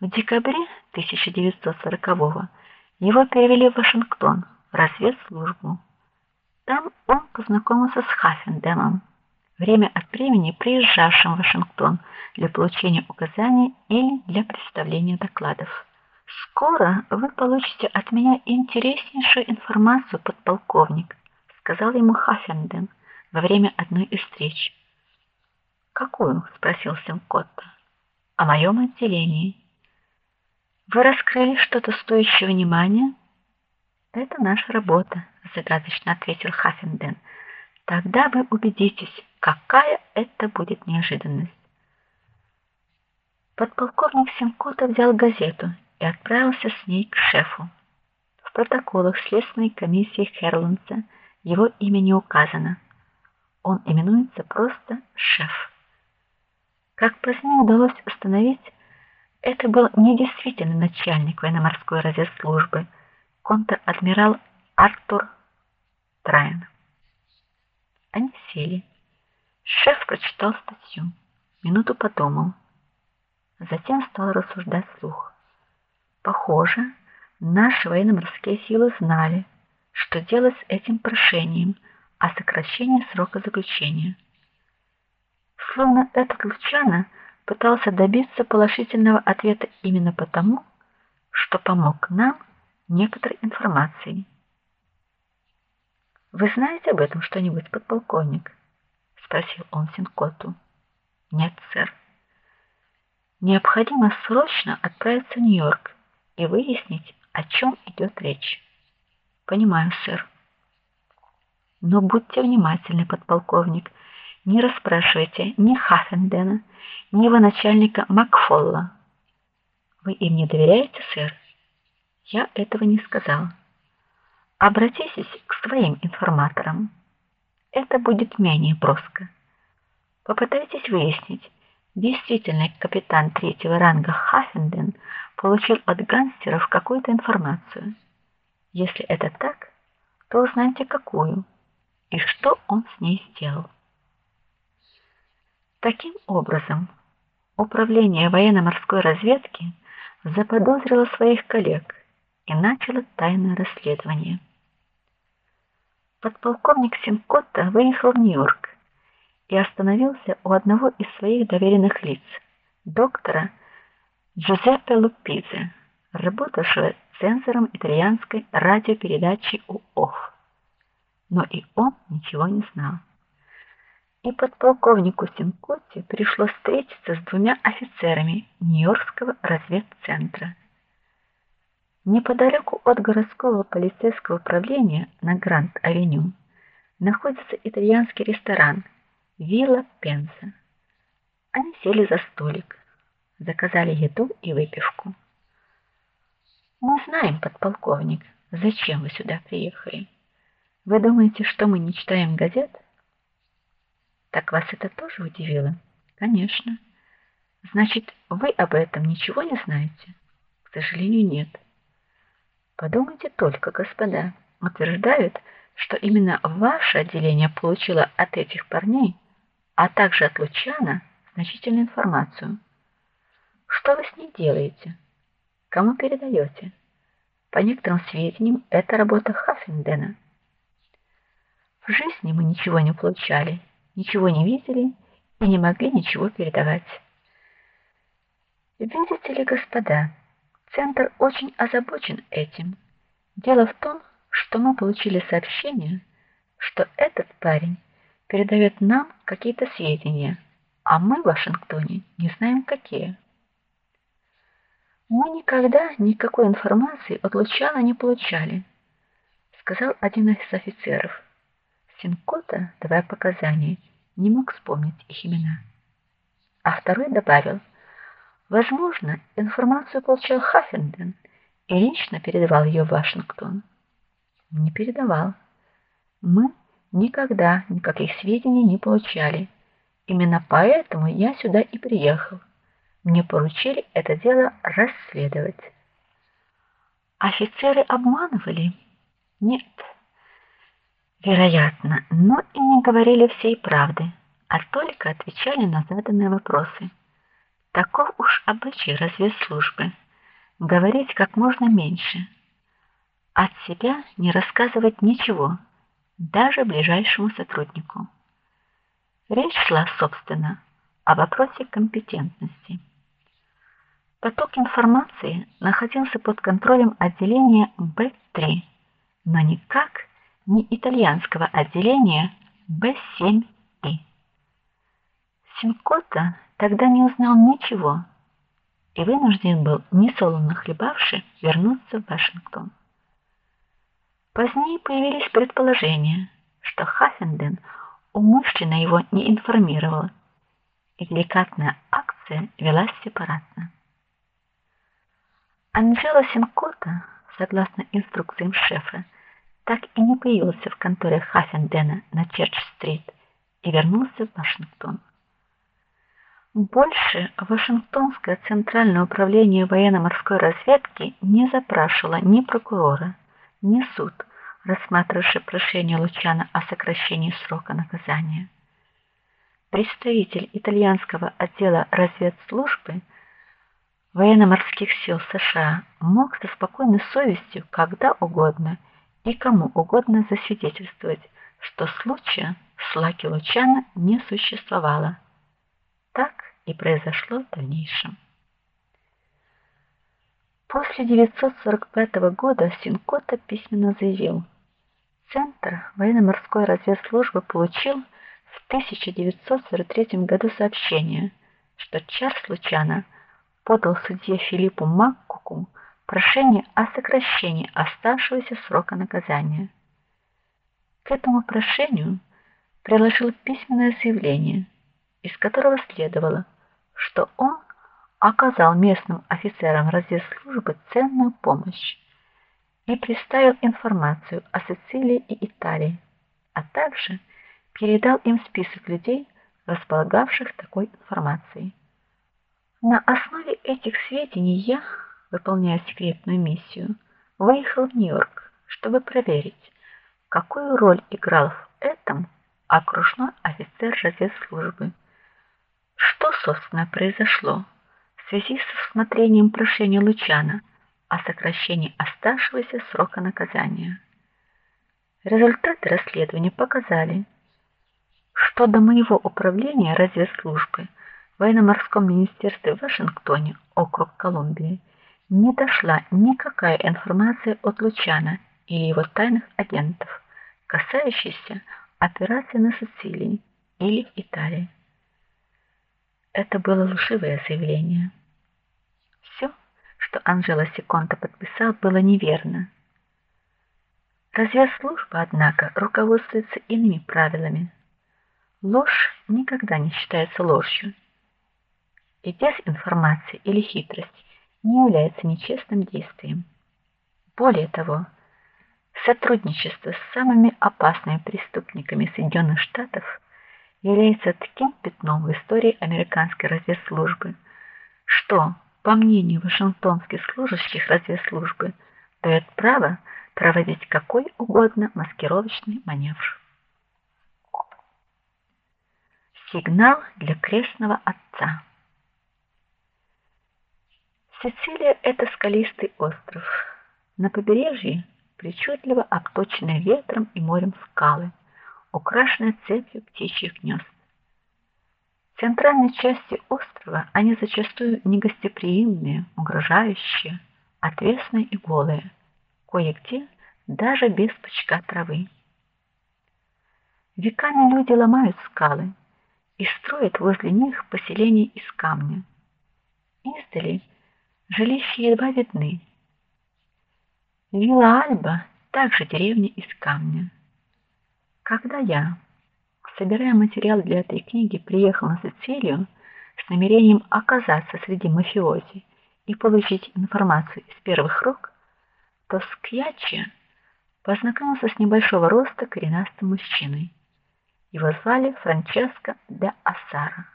В декабре 1940-го его перевели в Вашингтон в разведслужбу. Там он познакомился с Хаффендемом, время от времени приезжавшим в Вашингтон для получения указаний или для представления докладов. Скоро вы получите от меня интереснейшую информацию, подполковник, сказал ему Хаффендем во время одной из встреч. Какую? спросил Симкотта. О моем отделении. Вы раскрыли что-то стоящее внимания? Это наша работа, загадочно ответил Хаффенден. Тогда вы убедитесь, какая это будет неожиданность. Подполковник Симкота взял газету и отправился с ней к шефу. В протоколах следственной комиссии Херландса его имя не указано. Он именуется просто шеф. Как позднее удалось установить, это был не действительно начальник военно-морской разведслужбы, контр-адмирал Артур Трайн. Они сели. Шеф прочитал статью, минуту подумал, затем стал рассуждать вслух. Похоже, наши военно-морские силы знали, что делать с этим прошением о сокращении срока заключения. Словно этот Лучано пытался добиться положительного ответа именно потому, что помог нам некоторой информацией. Вы знаете об этом что-нибудь, подполковник? спросил он Синкоту. Нет, сэр. Необходимо срочно отправиться в Нью-Йорк и выяснить, о чем идет речь. Понимаю, сэр. Но будьте внимательны, подполковник. Не расспрашивайте ни Хаффендена, ни его начальника Макфолла. Вы им не доверяете, сэр? Я этого не сказал. Обратитесь к своим информаторам. Это будет менее броско. Попытайтесь выяснить, действительно капитан третьего ранга Хаффенден получил от гангстеров какую-то информацию. Если это так, то узнайте какую и что он с ней сделал. Таким образом, управление военно-морской разведки заподозрило своих коллег и начало тайное расследование. Подполковник Синкотта выехал в Нью-Йорк и остановился у одного из своих доверенных лиц, доктора Джузеппе Лупизе, работавшего цензором итальянской радиопередачи УОФ. Но и он ничего не знал и подполковнику Синкотти пришлось встретиться с двумя офицерами Нью-Йоркского разведцентра. Неподалеку от городского полицейского управления на Гранд-авеню находится итальянский ресторан Вилла Пенса. Они сели за столик, заказали еду и выпивку. Мы знаем, подполковник, зачем вы сюда приехали. Вы думаете, что мы не читаем газет? Так вас это тоже удивило? Конечно. Значит, вы об этом ничего не знаете? К сожалению, нет. Подумайте только, господа. Утверждают, что именно ваше отделение получило от этих парней, а также от Лучана, значительную информацию. Что вы с ней делаете? Кому передаете? По некоторым сведениям, это работа Хаффендена. В жизни мы ничего не получали ничего не видели и не могли ничего передавать. Видите ли, господа, центр очень озабочен этим. Дело в том, что мы получили сообщение, что этот парень передает нам какие-то сведения, а мы в Вашингтоне не знаем какие. Мы никогда никакой информации от Лучана не получали, сказал один из офицеров. Синкота, давая показания, не мог вспомнить их имена. А второй добавил: "Возможно, информацию получил Хаффенден и лично передавал ее в Вашингтон". Не передавал. Мы никогда никаких сведений не получали. Именно поэтому я сюда и приехал. Мне поручили это дело расследовать. Офицеры обманывали? Нет. Вероятно, но и не говорили всей правды, а только отвечали на заданные вопросы. Таков уж обычай разведслужбы говорить как можно меньше, от себя не рассказывать ничего, даже ближайшему сотруднику. Речь шла, собственно, о вопросе компетентности. Поток информации находился под контролем отделения Б3, но никак не итальянского отделения Б7И. Синкота тогда не узнал ничего и вынужден был, несолоно хлебавши, вернуться в Вашингтон. Позднее появились предположения, что Хаффенден умышленно его не информировал, и деликатная акция велась сепаратно. Анжела Синкота, согласно инструкциям шефа, так и не появился в конторе Хаффендена на Черч-стрит и вернулся в Вашингтон. Больше Вашингтонское центральное управление военно-морской разведки не запрашивало ни прокурора, ни суд, рассматривавший прошение Лучана о сокращении срока наказания. Представитель итальянского отдела разведслужбы военно-морских сил США мог со спокойной совестью когда угодно и кому угодно засвидетельствовать, что случая с Лаки Лучана не существовало. Так и произошло в дальнейшем. После 945 года Синкота письменно заявил: Центр военно-морской разведслужбы получил в 1943 году сообщение, что Чарльз Лучано подал судье Филиппу Маккуку прошение о сокращении оставшегося срока наказания. К этому прошению приложил письменное заявление, из которого следовало, что он оказал местным офицерам разведслужбы ценную помощь и представил информацию о Сицилии и Италии, а также передал им список людей, располагавших такой информацией. На основе этих сведений я выполняя секретную миссию, выехал в Нью-Йорк, чтобы проверить, какую роль играл в этом окружной офицер разведслужбы. Что собственно произошло в связи с рассмотрением прошения Лучана о сокращении оставшегося срока наказания? Результаты расследования показали, что до моего управления разведслужбы в военно-морском министерстве в Вашингтоне, округ Колумбия, не дошла никакая информация от Лучана или его тайных агентов, касающаяся операции на Сицилии или в Италии. Это было лживое заявление. Все, что Анжела Секонта подписал, было неверно. Разведслужба, однако, руководствуется иными правилами. Ложь никогда не считается ложью. И дезинформация или хитрость не является нечестным действием. Более того, сотрудничество с самыми опасными преступниками Соединенных Штатов является таким пятном в истории американской разведслужбы, что, по мнению вашингтонских служащих разведслужбы, дает право проводить какой угодно маскировочный маневр. Сигнал для крестного отца. Сицилия это скалистый остров. На побережье причудливо обточенные ветром и морем скалы, украшенные цепью птичьих гнезд. В центральной части острова они зачастую негостеприимные, угрожающие, отвесные и голые, кое-где даже без пучка травы. Веками люди ломают скалы и строят возле них поселения из камня. Издали Жилища едва видны. Вилла Альба также деревня из камня. Когда я, собирая материал для этой книги, приехал на Сицилию с намерением оказаться среди мафиози и получить информацию из первых рук, то с Кьячи познакомился с небольшого роста коренастым мужчиной. Его звали Франческо де Ассара.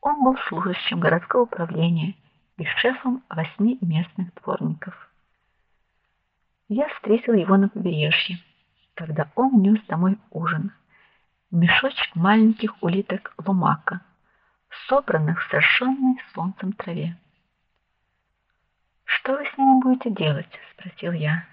Он был служащим городского управления и шефом восьми местных дворников. Я встретил его на побережье, когда он нес домой ужин. Мешочек маленьких улиток лумака, собранных в сожженной солнцем траве. Что вы с ними будете делать, спросил я.